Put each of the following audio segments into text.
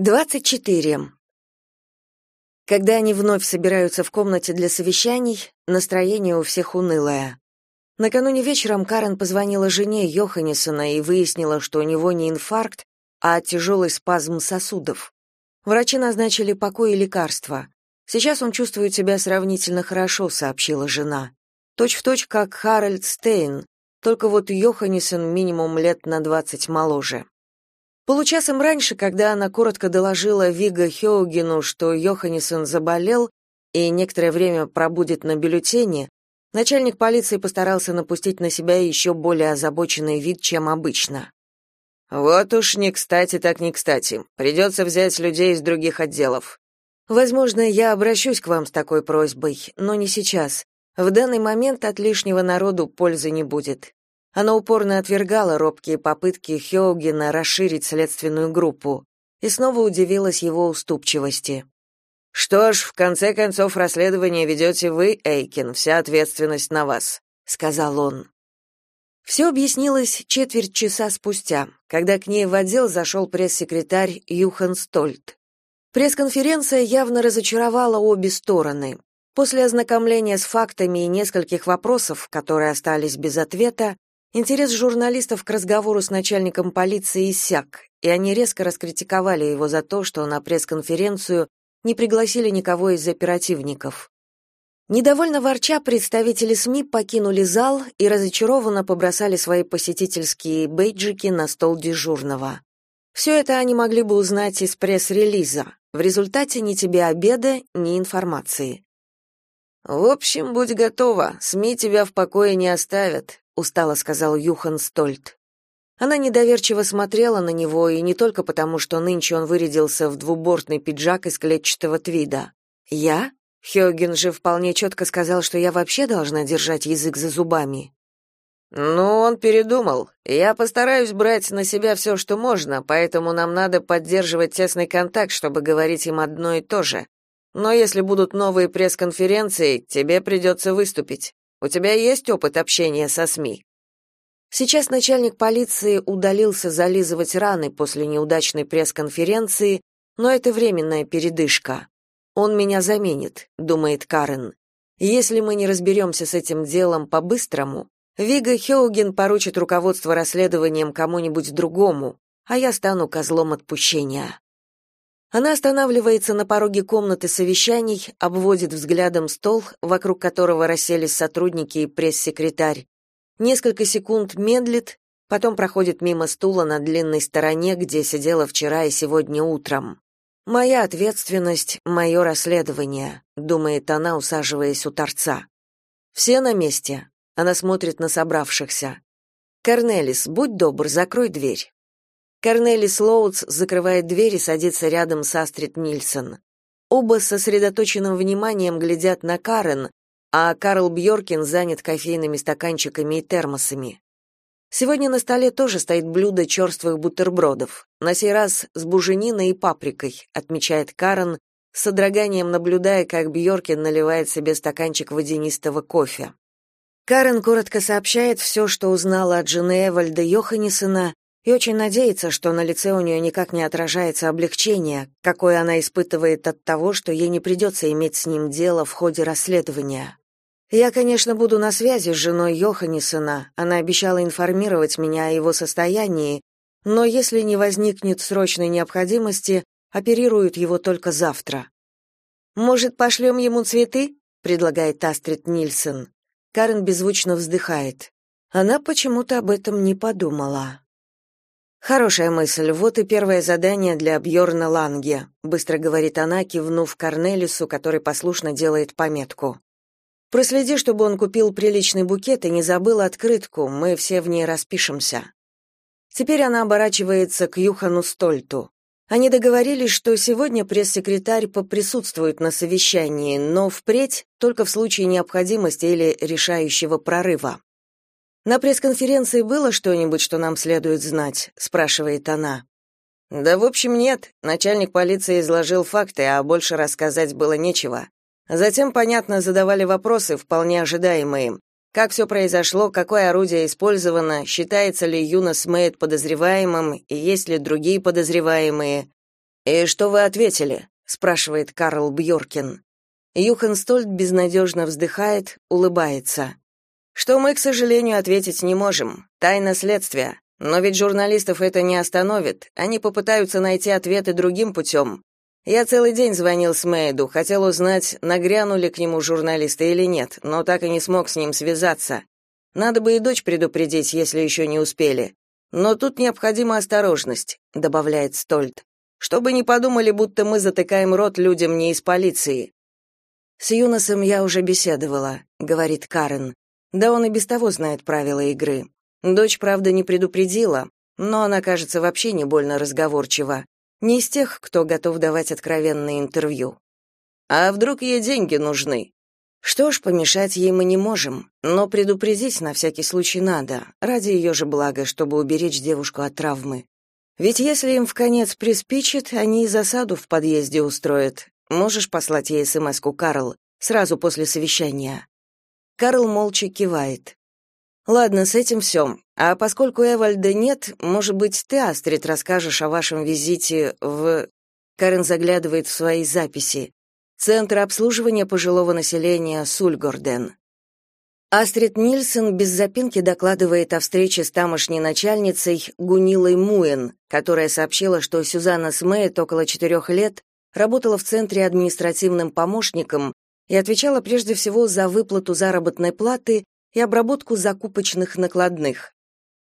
24. Когда они вновь собираются в комнате для совещаний, настроение у всех унылое. Накануне вечером Карен позвонила жене Йоханнесона и выяснила, что у него не инфаркт, а тяжелый спазм сосудов. Врачи назначили покой и лекарства. Сейчас он чувствует себя сравнительно хорошо, сообщила жена. Точь в точь как Харальд Стейн, только вот Йоханнесен минимум лет на двадцать моложе. Получасом раньше, когда она коротко доложила Вига Хеогену, что Йоханнесен заболел и некоторое время пробудет на бюллетене, начальник полиции постарался напустить на себя еще более озабоченный вид, чем обычно. «Вот уж не кстати так не кстати. Придется взять людей из других отделов. Возможно, я обращусь к вам с такой просьбой, но не сейчас. В данный момент от лишнего народу пользы не будет. Она упорно отвергала робкие попытки Хеогена расширить следственную группу и снова удивилась его уступчивости. «Что ж, в конце концов, расследование ведете вы, Эйкин, вся ответственность на вас», — сказал он. Все объяснилось четверть часа спустя, когда к ней в отдел зашел пресс-секретарь Юхан Стольт. Пресс-конференция явно разочаровала обе стороны. После ознакомления с фактами и нескольких вопросов, которые остались без ответа, Интерес журналистов к разговору с начальником полиции иссяк, и они резко раскритиковали его за то, что на пресс-конференцию не пригласили никого из оперативников. Недовольно ворча, представители СМИ покинули зал и разочарованно побросали свои посетительские бейджики на стол дежурного. Все это они могли бы узнать из пресс-релиза. В результате ни тебе обеда, ни информации. «В общем, будь готова, СМИ тебя в покое не оставят», устало сказал Юхан Стольт. Она недоверчиво смотрела на него, и не только потому, что нынче он вырядился в двубортный пиджак из клетчатого твида. «Я? Хёген же вполне четко сказал, что я вообще должна держать язык за зубами». «Ну, он передумал. Я постараюсь брать на себя все, что можно, поэтому нам надо поддерживать тесный контакт, чтобы говорить им одно и то же. Но если будут новые пресс-конференции, тебе придется выступить. У тебя есть опыт общения со СМИ? Сейчас начальник полиции удалился зализывать раны после неудачной пресс-конференции, но это временная передышка. Он меня заменит, думает Карен. Если мы не разберемся с этим делом по-быстрому, Вига Хеуген поручит руководство расследованием кому-нибудь другому, а я стану козлом отпущения. Она останавливается на пороге комнаты совещаний, обводит взглядом стол, вокруг которого расселись сотрудники и пресс-секретарь. Несколько секунд медлит, потом проходит мимо стула на длинной стороне, где сидела вчера и сегодня утром. «Моя ответственность, мое расследование», — думает она, усаживаясь у торца. «Все на месте». Она смотрит на собравшихся. «Корнелис, будь добр, закрой дверь». Корнелис Лоутс закрывает дверь и садится рядом с Астрид Нильсон. Оба с сосредоточенным вниманием глядят на Карен, а Карл Бьоркин занят кофейными стаканчиками и термосами. Сегодня на столе тоже стоит блюдо черствых бутербродов, на сей раз с бужениной и паприкой, отмечает Карен, с содроганием наблюдая, как Бьоркин наливает себе стаканчик водянистого кофе. Карен коротко сообщает все, что узнала от жены Эвальда Йоханнесена, и очень надеется, что на лице у нее никак не отражается облегчение, какое она испытывает от того, что ей не придется иметь с ним дело в ходе расследования. Я, конечно, буду на связи с женой Йоханнесена, она обещала информировать меня о его состоянии, но если не возникнет срочной необходимости, оперируют его только завтра. «Может, пошлем ему цветы?» — предлагает Астрид Нильсон. Карен беззвучно вздыхает. Она почему-то об этом не подумала. Хорошая мысль. Вот и первое задание для Бьорна Ланге, быстро говорит она, кивнув Корнелису, который послушно делает пометку. Проследи, чтобы он купил приличный букет и не забыл открытку. Мы все в ней распишемся. Теперь она оборачивается к Юхану Стольту. Они договорились, что сегодня пресс-секретарь поприсутствует на совещании, но впредь только в случае необходимости или решающего прорыва. На пресс-конференции было что-нибудь, что нам следует знать, спрашивает она. Да, в общем, нет. Начальник полиции изложил факты, а больше рассказать было нечего. Затем, понятно, задавали вопросы, вполне ожидаемые. Как все произошло, какое орудие использовано, считается ли Юнос Мэйд подозреваемым и есть ли другие подозреваемые. «И что вы ответили?» — спрашивает Карл Бьоркин. Юхан Стольт безнадежно вздыхает, улыбается. «Что мы, к сожалению, ответить не можем. Тайна следствия. Но ведь журналистов это не остановит. Они попытаются найти ответы другим путем. Я целый день звонил Смейду, хотел узнать, нагрянули к нему журналисты или нет, но так и не смог с ним связаться. Надо бы и дочь предупредить, если еще не успели. Но тут необходима осторожность, добавляет Стольт. Чтобы не подумали, будто мы затыкаем рот людям не из полиции. С Юносом я уже беседовала, говорит Карен. Да он и без того знает правила игры. Дочь, правда, не предупредила, но она, кажется, вообще не больно разговорчива. Не из тех, кто готов давать откровенные интервью. А вдруг ей деньги нужны? Что ж, помешать ей мы не можем, но предупредить на всякий случай надо, ради ее же блага, чтобы уберечь девушку от травмы. Ведь если им в конец приспичит, они и засаду в подъезде устроят. Можешь послать ей смс-ку, Карл, сразу после совещания. Карл молча кивает. Ладно, с этим все. А поскольку Эвальда нет, может быть, ты, Астрид, расскажешь о вашем визите в... Карен заглядывает в свои записи. Центр обслуживания пожилого населения Сульгорден. Астрид Нильсон без запинки докладывает о встрече с тамошней начальницей Гунилой Муэн, которая сообщила, что Сюзанна Смейт около четырех лет работала в центре административным помощником и отвечала прежде всего за выплату заработной платы и обработку закупочных накладных.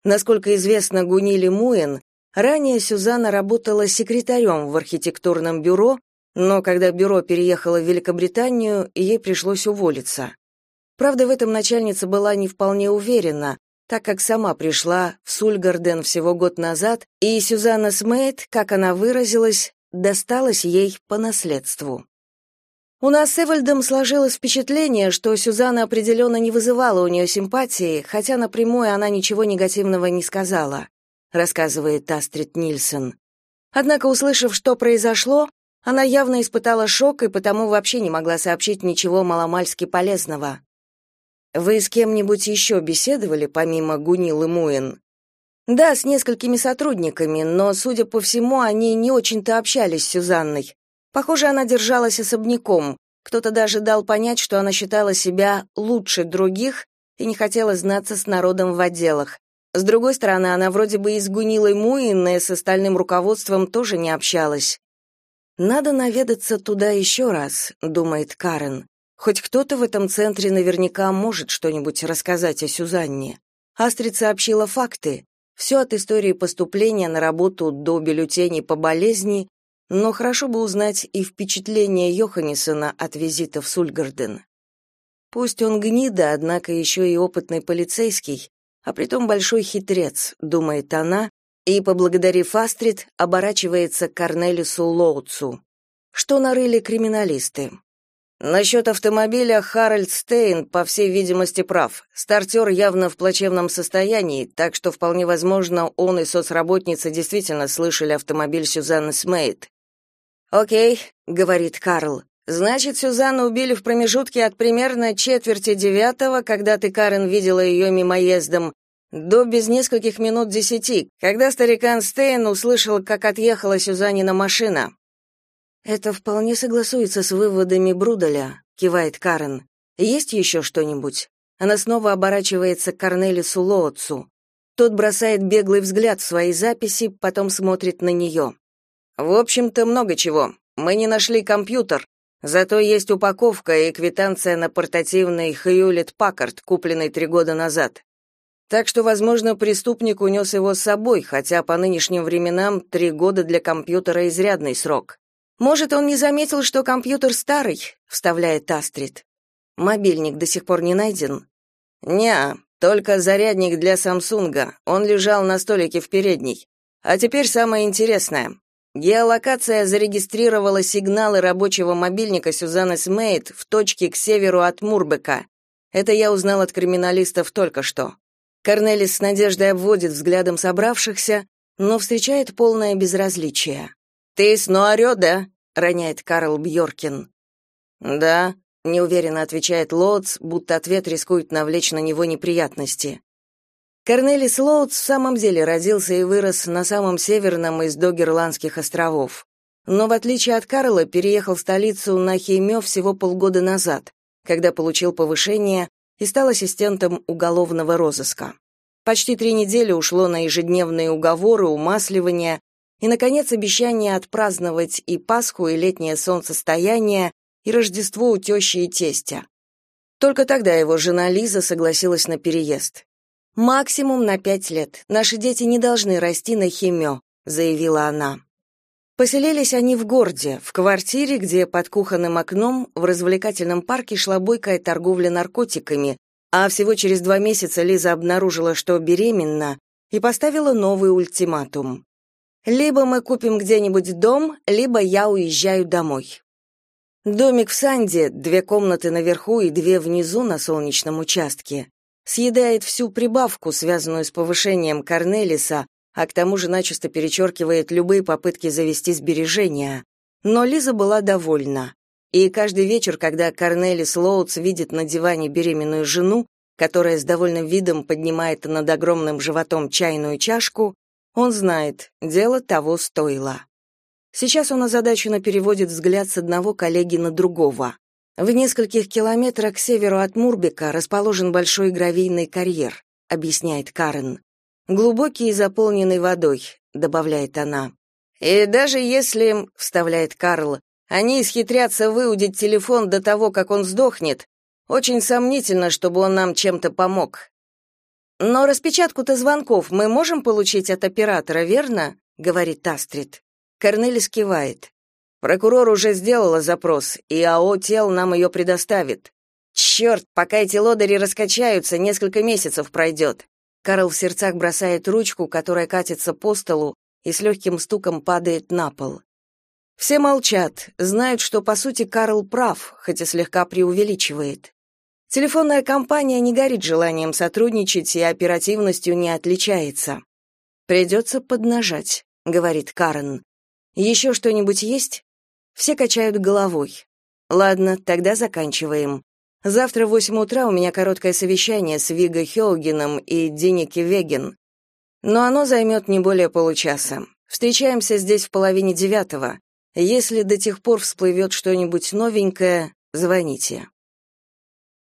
Насколько известно Гуниле Муэн, ранее Сюзанна работала секретарем в архитектурном бюро, но когда бюро переехало в Великобританию, ей пришлось уволиться. Правда, в этом начальница была не вполне уверена, так как сама пришла в Сульгарден всего год назад, и Сюзанна Смейт, как она выразилась, досталась ей по наследству. У нас с Эвальдом сложилось впечатление, что Сюзанна определенно не вызывала у нее симпатии, хотя напрямую она ничего негативного не сказала, рассказывает Астрид Нильсон. Однако, услышав, что произошло, она явно испытала шок и потому вообще не могла сообщить ничего маломальски полезного. Вы с кем-нибудь еще беседовали помимо Гунилы Муэн? Да, с несколькими сотрудниками, но, судя по всему, они не очень-то общались с Сюзанной. Похоже, она держалась особняком. Кто-то даже дал понять, что она считала себя лучше других и не хотела знаться с народом в отделах. С другой стороны, она вроде бы и с Гунилой Муин и с остальным руководством тоже не общалась. «Надо наведаться туда еще раз», — думает Карен. «Хоть кто-то в этом центре наверняка может что-нибудь рассказать о Сюзанне». Астрид сообщила факты. Все от истории поступления на работу до бюллетеней по болезни но хорошо бы узнать и впечатление Йоханнесона от визита в Сульгарден. Пусть он гнида, однако еще и опытный полицейский, а притом большой хитрец, думает она, и, поблагодарив Астрид, оборачивается к Корнелису Лоуцу. Что нарыли криминалисты? Насчет автомобиля Харальд Стейн, по всей видимости, прав. Стартер явно в плачевном состоянии, так что вполне возможно, он и соцработница действительно слышали автомобиль Сюзанны Смейт. «Окей», — говорит Карл. «Значит, Сюзанну убили в промежутке от примерно четверти девятого, когда ты, Карен, видела ее мимоездом, до без нескольких минут десяти, когда старикан Стейн услышал, как отъехала Сюзаннина машина». «Это вполне согласуется с выводами Бруделя», — кивает Карен. «Есть еще что-нибудь?» Она снова оборачивается к Корнелису Лоотцу. Тот бросает беглый взгляд в свои записи, потом смотрит на нее. В общем-то, много чего. Мы не нашли компьютер, зато есть упаковка и квитанция на портативный Хьюлет Паккард, купленный три года назад. Так что, возможно, преступник унес его с собой, хотя по нынешним временам три года для компьютера изрядный срок. Может, он не заметил, что компьютер старый, вставляет Астрид. Мобильник до сих пор не найден. Не, только зарядник для Самсунга. Он лежал на столике в передней. А теперь самое интересное. Геолокация зарегистрировала сигналы рабочего мобильника Сюзанны Смейт в точке к северу от Мурбека. Это я узнал от криминалистов только что. Корнелис с надеждой обводит взглядом собравшихся, но встречает полное безразличие. «Ты с Нуарё, да?» — роняет Карл Бьоркин. «Да», — неуверенно отвечает Лотс, будто ответ рискует навлечь на него неприятности. Корнелис Лоутс в самом деле родился и вырос на самом северном из Догерландских островов. но в отличие от Карла переехал в столицу на Хеймё всего полгода назад, когда получил повышение и стал ассистентом уголовного розыска. Почти три недели ушло на ежедневные уговоры, умасливания и, наконец, обещание отпраздновать и Пасху, и летнее солнцестояние, и Рождество у тещи и тестя. Только тогда его жена Лиза согласилась на переезд. «Максимум на пять лет. Наши дети не должны расти на химё», — заявила она. Поселились они в городе, в квартире, где под кухонным окном в развлекательном парке шла бойкая торговля наркотиками, а всего через два месяца Лиза обнаружила, что беременна, и поставила новый ультиматум. «Либо мы купим где-нибудь дом, либо я уезжаю домой». Домик в Санде, две комнаты наверху и две внизу на солнечном участке, съедает всю прибавку, связанную с повышением Корнелиса, а к тому же начисто перечеркивает любые попытки завести сбережения. Но Лиза была довольна. И каждый вечер, когда Корнелис Лоутс видит на диване беременную жену, которая с довольным видом поднимает над огромным животом чайную чашку, он знает, дело того стоило. Сейчас он озадаченно переводит взгляд с одного коллеги на другого. В нескольких километрах к северу от Мурбека расположен большой гравийный карьер, объясняет Карен. Глубокий и заполненный водой, добавляет она. И даже если, вставляет Карл, они исхитрятся выудить телефон до того, как он сдохнет, очень сомнительно, чтобы он нам чем-то помог. Но распечатку-то звонков мы можем получить от оператора, верно? говорит Астрид. Корнелис кивает. Прокурор уже сделала запрос, и АО «Тел» нам ее предоставит. Черт, пока эти лодыри раскачаются, несколько месяцев пройдет. Карл в сердцах бросает ручку, которая катится по столу и с легким стуком падает на пол. Все молчат, знают, что по сути Карл прав, хотя слегка преувеличивает. Телефонная компания не горит желанием сотрудничать и оперативностью не отличается. Придется поднажать, говорит Карен. «Еще что-нибудь есть? Все качают головой. Ладно, тогда заканчиваем. Завтра в восемь утра у меня короткое совещание с Виго Хелгеном и Диники Веген. Но оно займет не более получаса. Встречаемся здесь в половине девятого. Если до тех пор всплывет что-нибудь новенькое, звоните.